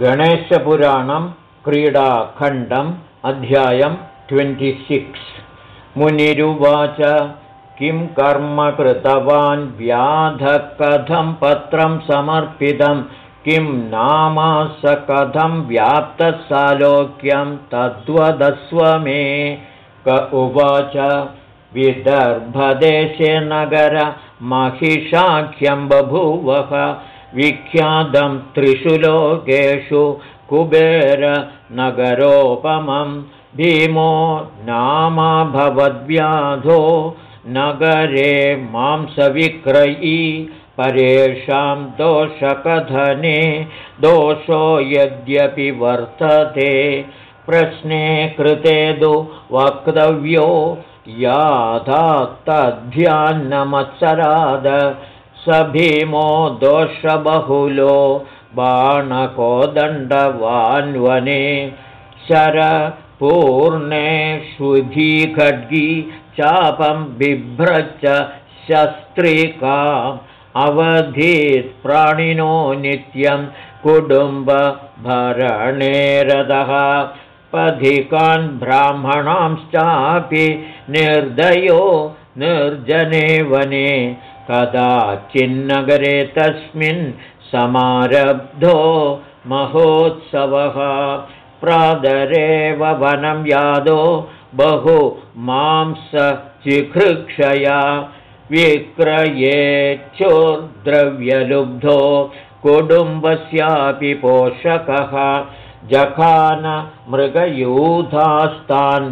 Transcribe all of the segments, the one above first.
गणेशपुराणं क्रीडाखण्डम् अध्यायं ट्वेण्टिसिक्स् मुनिरुवाच किं कर्म कृतवान्? व्याधः कथं पत्रं समर्पितं। किं नामास कथं व्याप्तसालोक्यं तद्वदस्व मे क उवाच विदर्भदेशे नगर महिषाख्यं बभूवः विख्यातं त्रिषु लोकेषु कुबेरनगरोपमं भीमो नामा भवद्व्याधो नगरे मांसविक्रयी परेषां दोषकथने दोषो यद्यपि वर्तते प्रश्ने कृते दु वक्तव्यो याधात्तध्यान्नमत्सराद स भीमो दोषबहुलो बाणकोदण्डवान्वने शरपूर्णे शुभीखड्गी चापं बिभ्रच्च शस्त्रिकाम् अवधीत् प्राणिनो नित्यं कुटुम्बभरणेरदः पथिकान् ब्राह्मणांश्चापि निर्दयो निर्जने वने कदाचिन्नगरे तस्मिन् समारब्धो महोत्सवः। प्रादरेव वनं यादो बहु मांसचिखृक्षया विक्रयेच्छोर्द्रव्यलुब्धो कुटुम्बस्यापि पोषकः। जखान मृगयूधास्तान्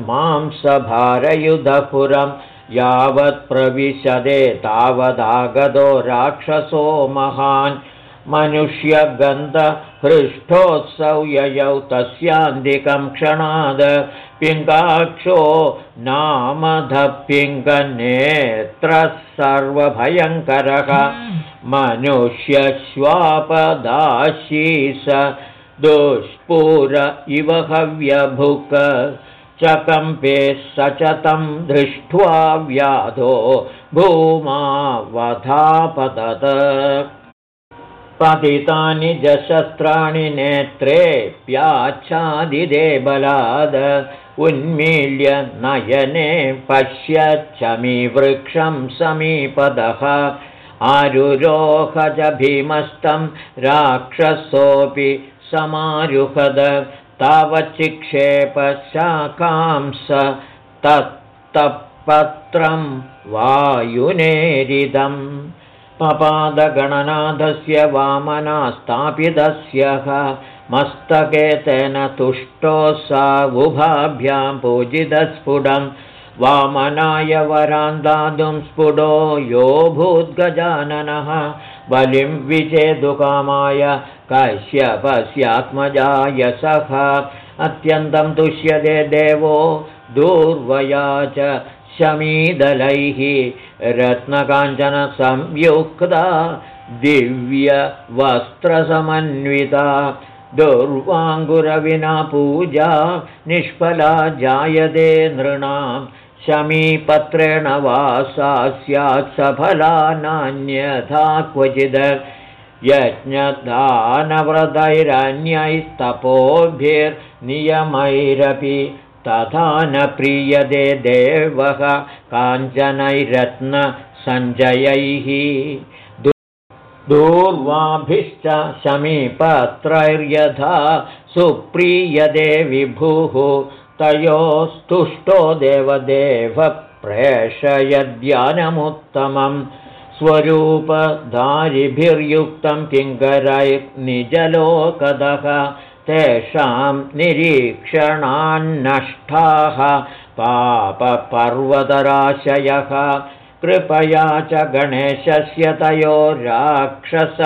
मांसभारयुधपुरम् यावत्प्रविशदे तावदागतो राक्षसो महान्। मनुष्यगन्धहृष्ठोत्सौ ययौ तस्यान्तिकं क्षणाद। पिङ्गाक्षो नामधपिङ्गनेत्रः सर्वभयङ्करः। मनुष्यश्वापदाशीस दुष्पुर इव हव्यभुक चकम्पे स च तं दृष्ट्वा व्याधो भूमा पतितानि जशस्त्राणि नेत्रे प्याच्छादिदे बलाद। उन्मील्य नयने पश्यच्छमीवृक्षं समीपदः। आरुरोह च भीमस्तं राक्षसोऽपि समारुहद तावच्चिक्षेपशाकांस तत्तपत्रं वायुनेरिदम्। पपादगणनाथस्य वामनास्थापितस्य मस्तके तेन तुष्टो सा उभाभ्यां पूजितस्फुटं वामनाय वरान्दातुं स्फुटो यो भूद्गजाननः बलिं विचेदुकामाय कश्यपस्यात्मजाय सः अत्यन्तं तुष्यते देवो दूर्वया च शमीदलैः। रत्नकाञ्चनसंयुक्ता दिव्यवस्त्रसमन्विता। दुर्वाङ्गुरविना पूजा निष्फला जायते नृणां शमीपत्रेण वासा स्यात् सफला नान्यथा क्वचिद् यज्ञदानव्रतैरन्यैस्तपोभिर्नियमैरपि तथा न प्रीयते देवः काञ्चनैरत्नसञ्जयैः। दूर्वाभिश्च समीपत्रैर्यथा सुप्रीयते विभुः तयोस्तुष्टो देवदेवप्रेषयद्यानमुत्तमम् स्वरूपधारिभिर्युक्तं किङ्करैर्निजलोकदः तेषां निरीक्षणान्नष्टाः पापपर्वतराशयः। कृपया च गणेशस्य तयो राक्षस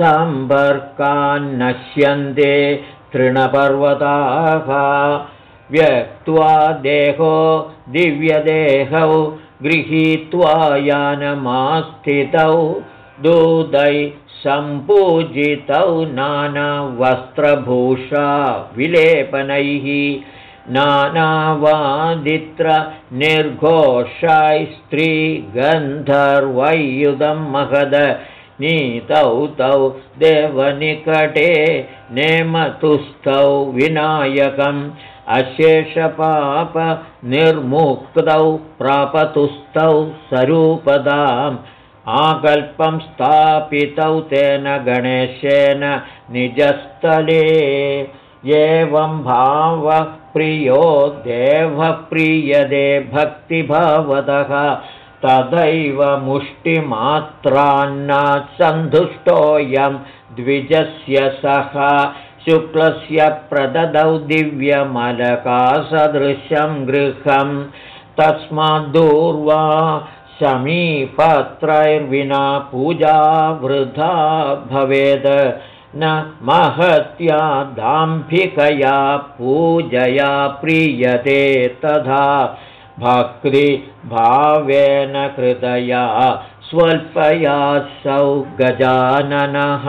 भीमयोः यथाग्निकणसम्पर्कान्नश्यन्ते तृणपर्वताः। व्यक्त्वा देहो दिव्यदेहौ गृहीत्वा यानमास्थितौ दूतै सम्पूजितौ नानावस्त्रभूषा विलेपनैः। नानावादित्रनिर्घोषै स्त्रीगन्धर्वैयुधं महद नीतौ तौ देवनिकटे नेमतुस्थौ विनायकम् अशेषपापनिर्मुक्तौ प्रापतुस्तौ स्वरूपदाम् आकल्पं स्थापितौ तेन गणेशेन निजस्थले। एवं भावप्रियो देवप्रियदे भक्तिभावतः तदैव मुष्टिमात्रान्ना सन्धुष्टोऽयं द्विजस्य सह शुक्लस्य प्रददौ दिव्यमलकासदृशं गृहं तस्माद्दूर्वा शमीपत्रैर्विना पूजा वृथा भवेद् न महत्या दाम्भिकया पूजया प्रीयते तथा भक्तिभावेन कृतया स्वल्पया सौ गजाननः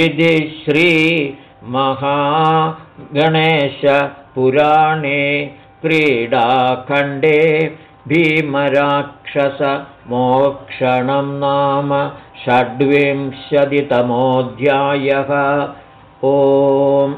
इति श्रीमहागणेशपुराणे क्रीडाखण्डे भीमराक्षसमोक्षणं नाम षड्विंशतितमोऽध्यायः। ओम्